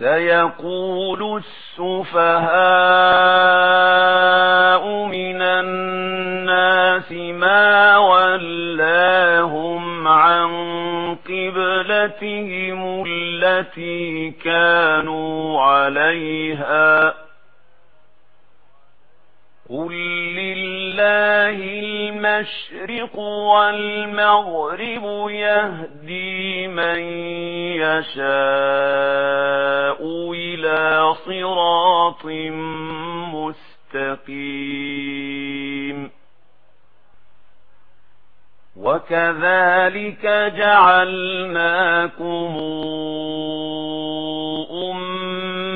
سيقول السفهاء من الناس ما ولاهم عن قبلتهم التي كانوا عليها قل لله المشرق والمغرب يهدي من يشاء إلى صراط مستقيم. وكذلك جعلناكم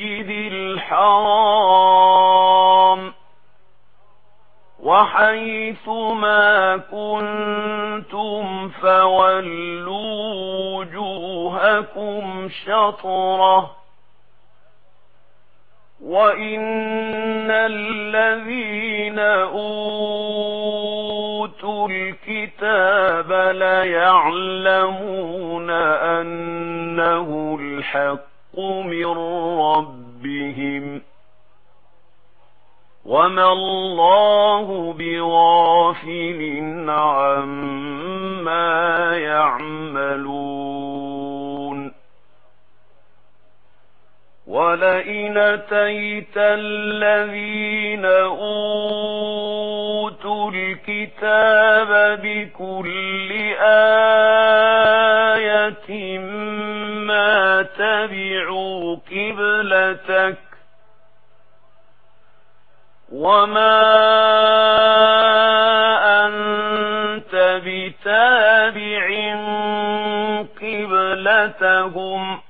المسجد الحرام وحيث ما كنتم فولوا وجوهكم شطرة وإن الذين أوتوا الكتاب ليعلمون أنه الحق الحق من ربهم وما الله بغافل عما يعملون وَلَئِنْ تَيْتَ الَّذِينَ أُوتُوا الْكِتَابَ بِكُلِّ آيَةٍ مَا تَبِعُوا قِبْلَتَكَ وَمَا أَنْتَ بِتَابِعٍ قِبْلَتَهُمْ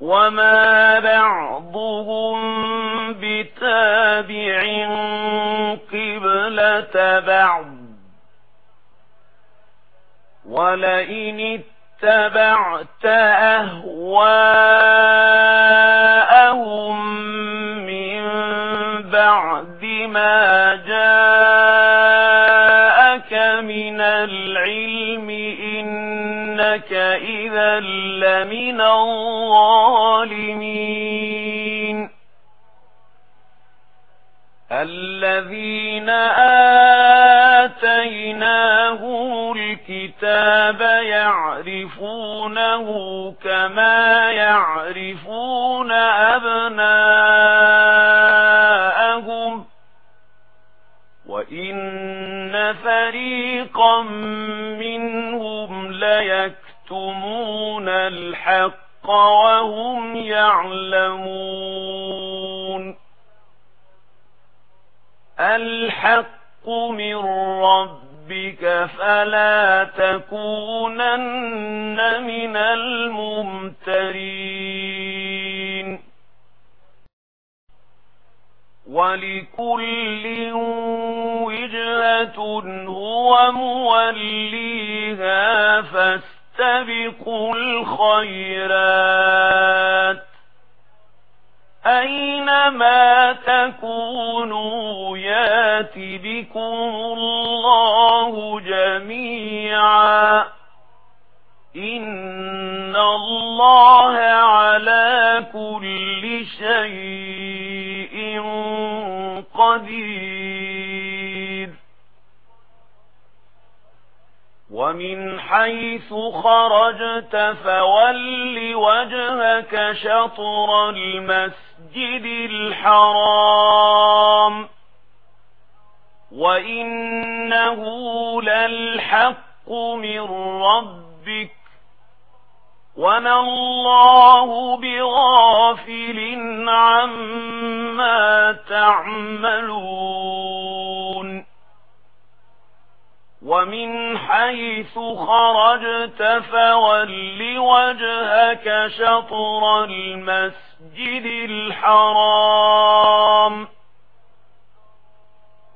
وما بعضهم بتابع قبلة بعض ولئن اتبعت أهواءهم آتَيْنَاهُ الكتاب يعرفونه كما يعرفون أبناءهم وإن فريقا منهم ليكتمون الحق وهم يعلمون الحق من ربك فلا تكونن من الممترين. ولكل وجهة هو موليها فاستبقوا الخيرات. أينما تكونوا يَأْتِكُمُ اللَّهُ جَمِيعًا إِنَّ اللَّهَ عَلَى كُلِّ شَيْءٍ قَدِيرٌ وَمِنْ حَيْثُ خَرَجْتَ فَوَلِّ وَجْهَكَ شَطْرَ الْمَسْجِدِ الْحَرَامِ وَإِنَّهُ لَلْحَقُّ مِنْ رَبِّكَ وَمَا اللَّهُ بِغَافِلٍ عَمَّا تَعْمَلُونَ وَمِنْ حَيْثُ خَرَجْتَ فَوَلِّ وَجْهَكَ شَطْرَ الْمَسْجِدِ الْحَرَامِ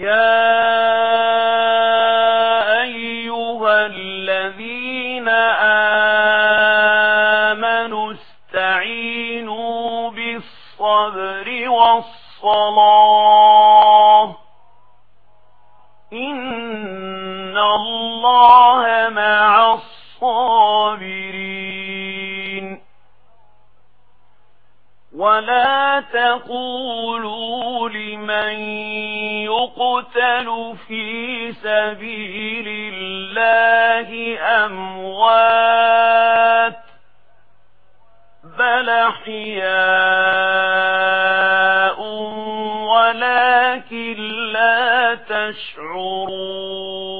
يا أيها الذين آمنوا استعينوا بالصبر والصلاة إن الله مع الصابرين ولا تقولوا لمن يقتل في سبيل الله أموات بل حياء ولكن لا تشعرون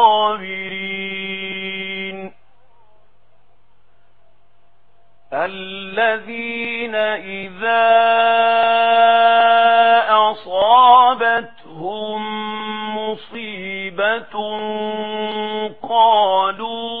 الذين إذا أصابتهم مصيبة قالوا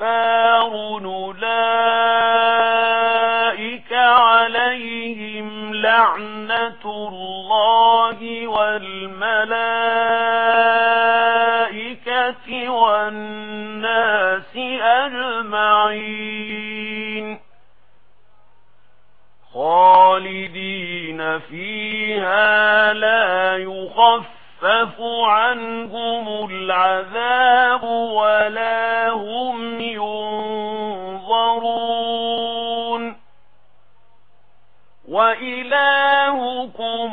كفار أولئك عليهم لعنة الله والملائكة والناس أجمعين خالدين فيها لا يخف يخفف عنهم العذاب ولا هم ينظرون وإلهكم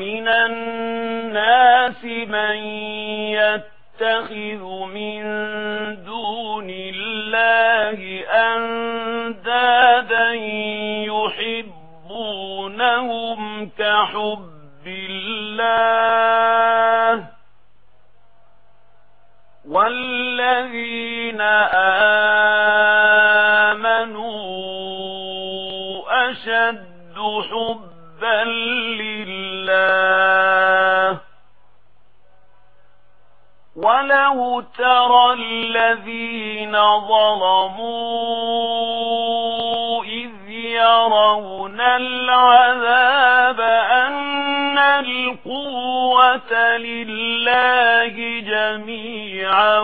وَمِنَ النَّاسِ مَن يَتَّخِذُ مِن دُونِ اللَّهِ أَندَادًا يُحِبُّونَهُمْ كَحُبِّ اللَّهِ وَالَّذِينَ آمَنُوا وَلَوْ تَرَى الَّذِينَ ظَلَمُوا إِذْ يَرَوْنَ الْعَذَابَ أَنَّ الْقُوَّةَ لِلَّهِ جَمِيعًا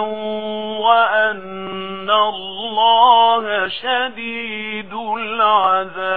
وَأَنَّ اللَّهَ شَدِيدُ الْعَذَابِ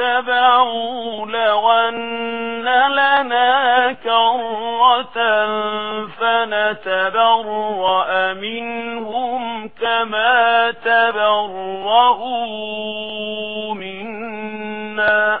اتبعوا لغن لنا كرة فنتبرأ منهم كما تبرأوا منا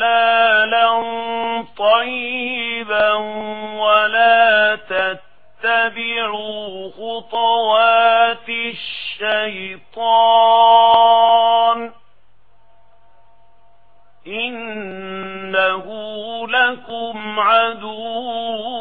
حلالا طيبا ولا تتبعوا خطوات الشيطان إنه لكم عدو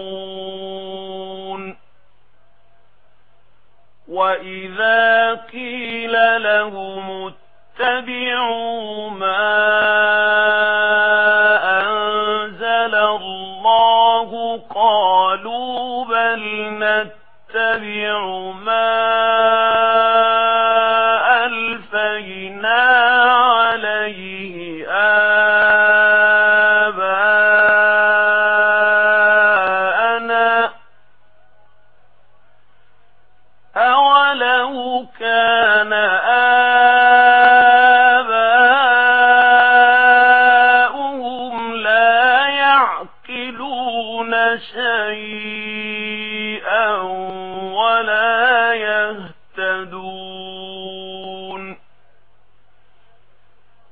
يعلمون وإذا قيل لهم اتبعوا ما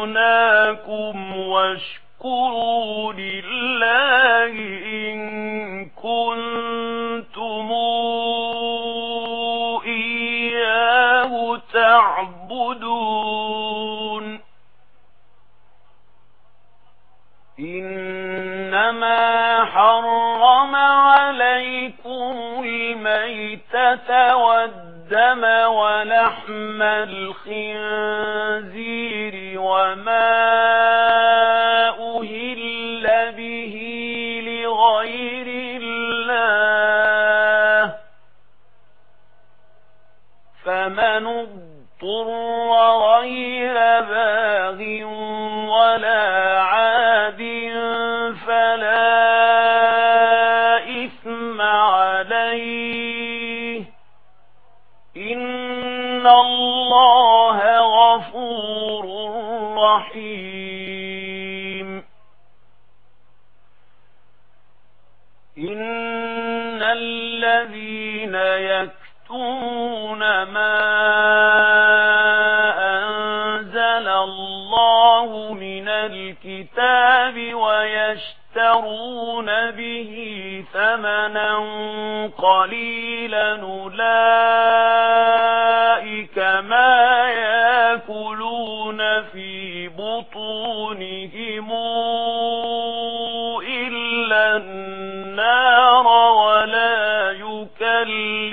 رزقناكم واشكروا لله إن كنتم إياه تعبدون إنما حرم عليكم الميتة والدم ولحم الخنزير وما ثمنا قليلا أولئك ما يأكلون في بطونهم إلا النار ولا يكلمهم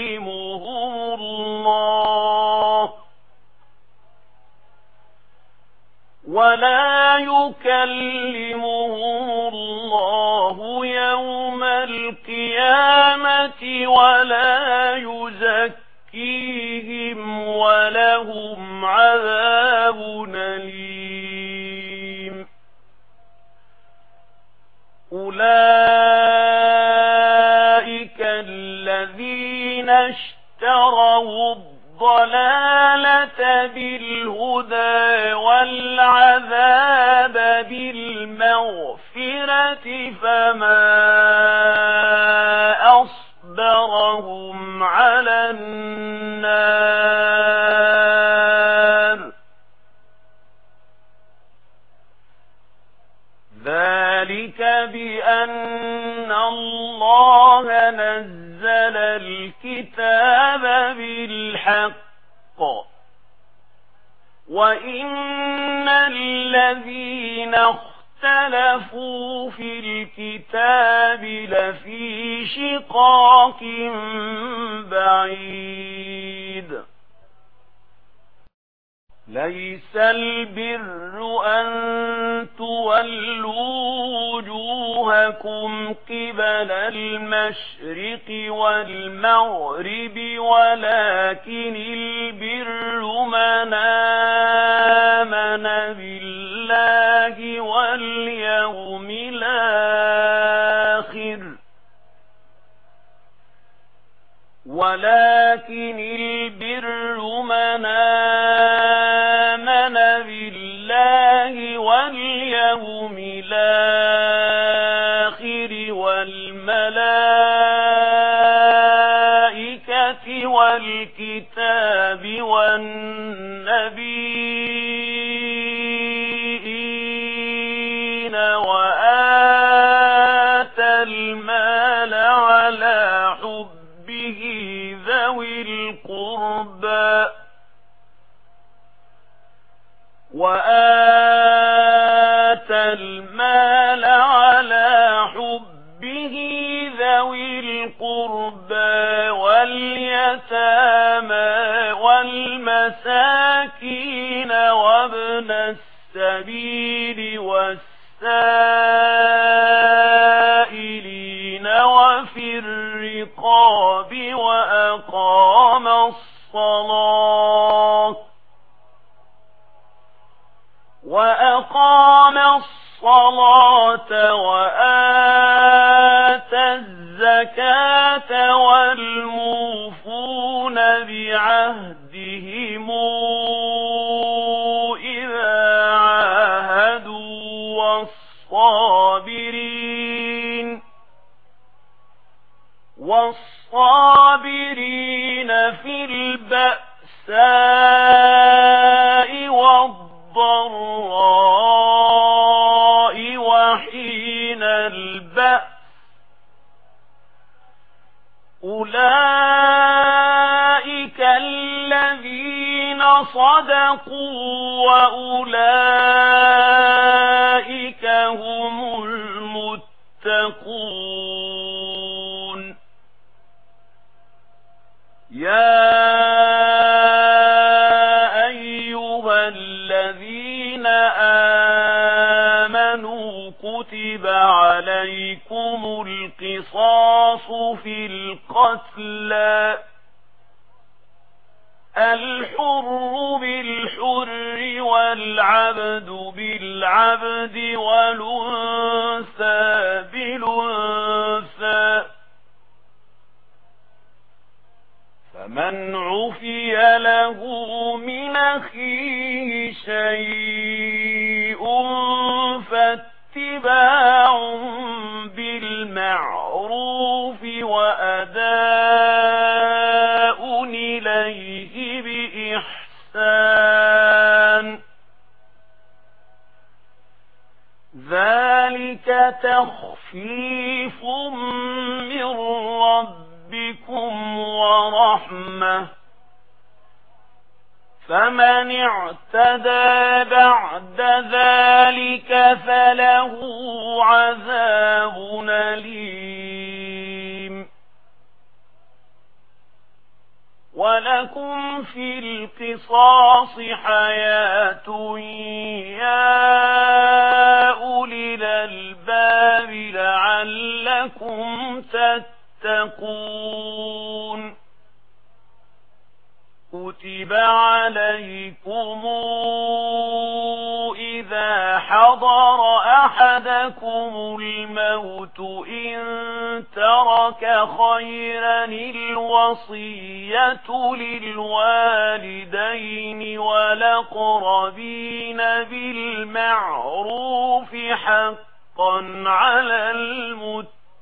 الله ولا يكلمهم المغرب ولكن البر من آمن بالله واليوم الآخر ولكن البر الكتاب والنبي ابن السبيل والسائلين وفي الرقاب وأقام الصلاة وأقام الصلاة وآت الزكاة والموفون بعهد الصابرين في البأساء والضراء وحين البأس. أولئك الذين صدقوا وأولئك هم المتقون. يا أيها الذين آمنوا كتب عليكم القصاص في القتلى الحر بالحر والعبد بالعبد والأنسى بالعبد تخفيف من ربكم ورحمة فمن اعتدى بعد ذلك فله عذاب نليم ولكم في القصاص حياة يا لعلكم تتقون. كتب عليكم إذا حضر أحدكم الموت إن ترك خيرا الوصية للوالدين ولقربين بالمعروف حقا على المتقين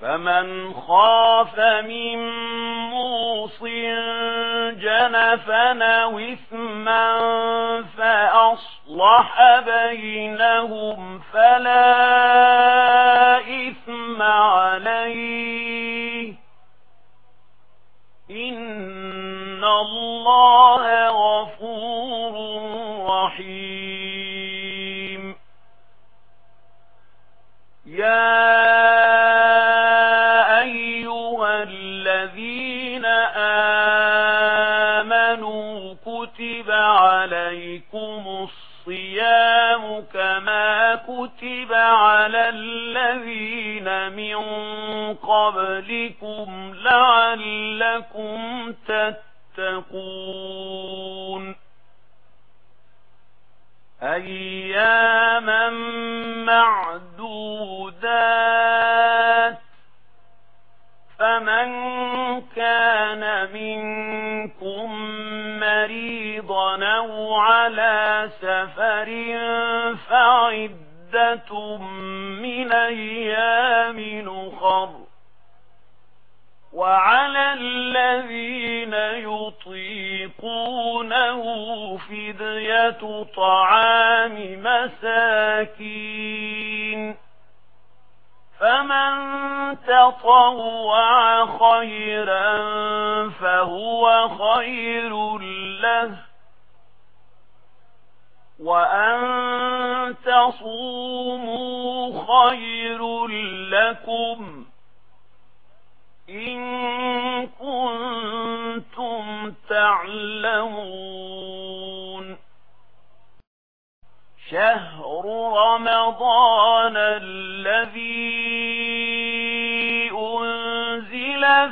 فمن خاف من موص جنفا وإثما فأصلح بينهم فلا إثم عليه إن الله غفور رحيم يا إليكم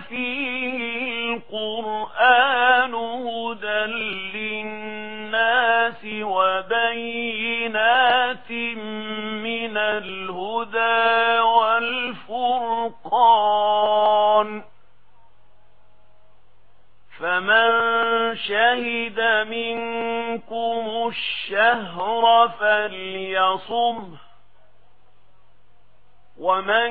فيه القرآن هدى للناس وبينات من الهدى والفرقان فمن شهد منكم الشهر فليصمه ومن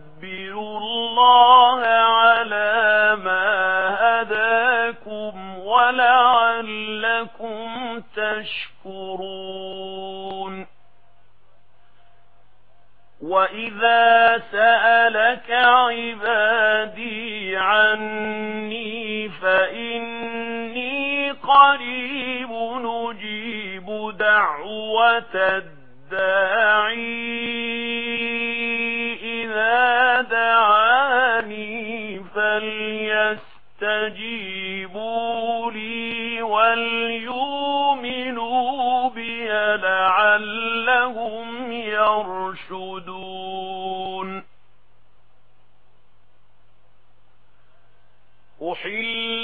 احمدوا الله على ما هداكم ولعلكم تشكرون. وَإِذَا سَأَلَكَ عِبَادِي عَنِّي فَإِنِّي قَرِيبٌ نجيب دَعْوَةَ الدَّاعِي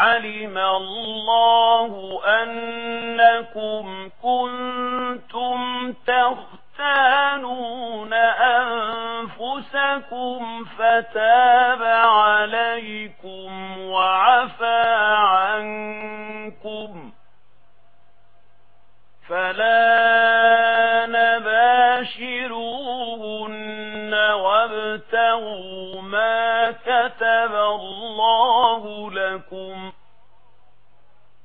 علم الله أنكم كنتم تختانون أنفسكم فتاب عليكم وعفى عنكم فلا نباشروهن وابتغوا ما كتب الله لكم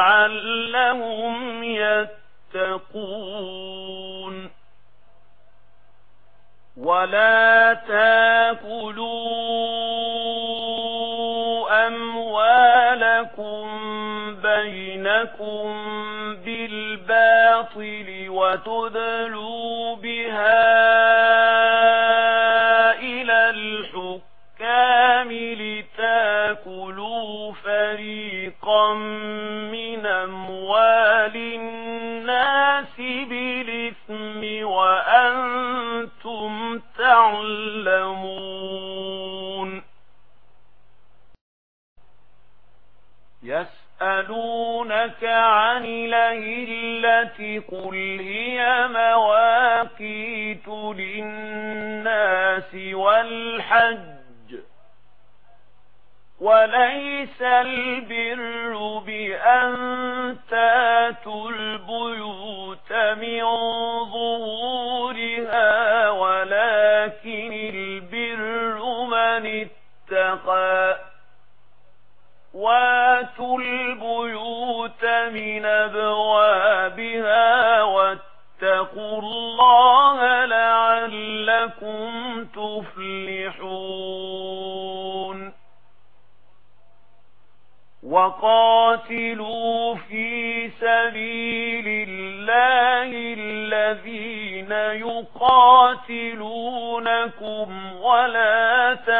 لعلهم يتقون ولا تاكلوا أموالكم بينكم بالباطل وتذلوا بها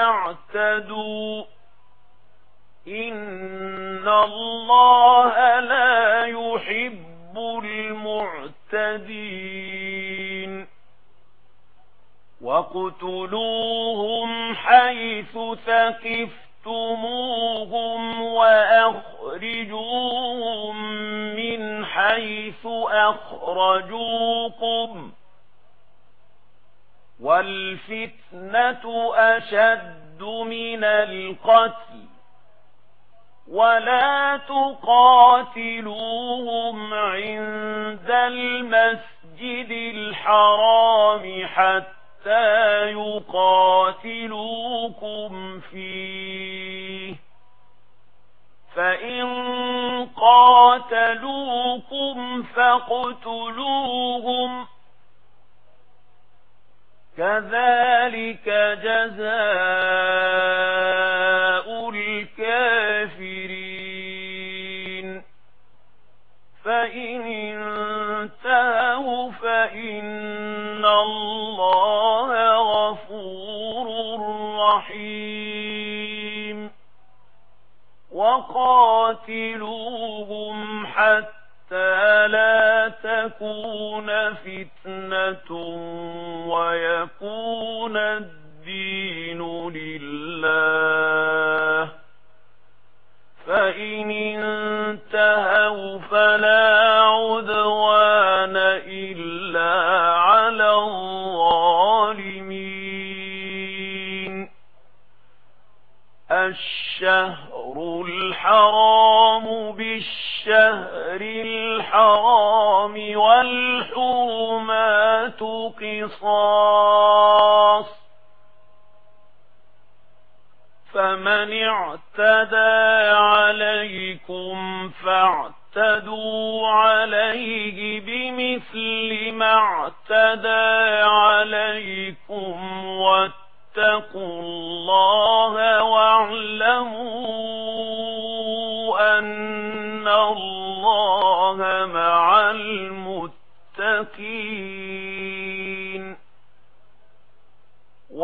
تعتدوا إن الله لا يحب المعتدين وقتلوهم حيث ثقفتموهم وأخرجوهم من حيث أخرجوكم والفتنة أشد من القتل ولا تقاتلوهم عند المسجد الحرام حتى يقاتلوكم فيه فإن قاتلوكم فاقتلوهم كذلك جزاء الكافرين. فإن انتهوا فإن الله غفور رحيم. وقاتلوهم حتى لا تكون فتنة ويكون الدين لله فإن انتهوا فلا عدوان إلا على الظالمين الشهر الحرام بالشهر الحرام والحرام قصاص. فمن اعتدى عليكم فاعتدوا عليه بمثل ما اعتدى عليكم واتقوا الله واعلموا أن الله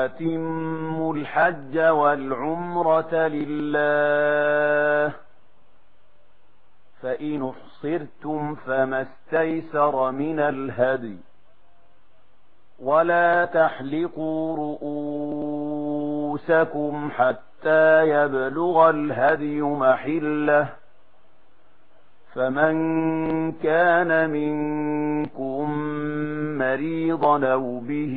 وأتموا الحج والعمرة لله فإن احصرتم فما استيسر من الهدي ولا تحلقوا رؤوسكم حتى يبلغ الهدي محله فمن كان منكم مريضا أو به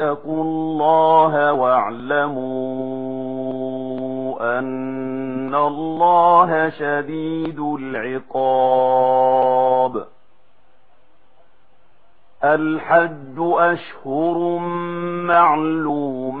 اتقوا الله واعلموا أن الله شديد العقاب. الحج أشهر معلومات.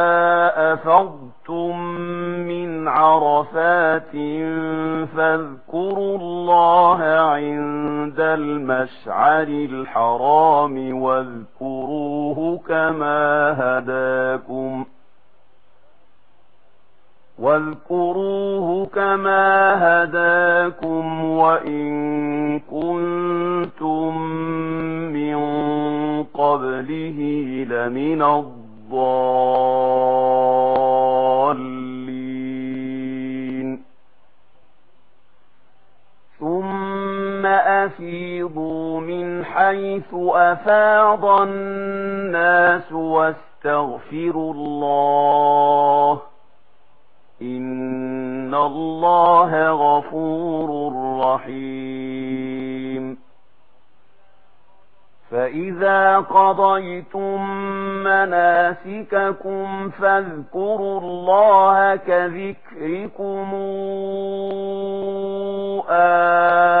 عرفات فاذكروا الله عند المشعر الحرام واذكروه كما هداكم واذكروه كما هداكم وإن كنتم من قبله لمن الضالين أفيضوا من حيث أفاض الناس واستغفروا الله إن الله غفور رحيم فإذا قضيتم مناسككم فاذكروا الله كذكركم آمين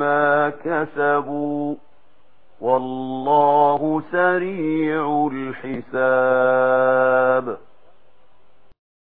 بما كسبوا والله سريع الحساب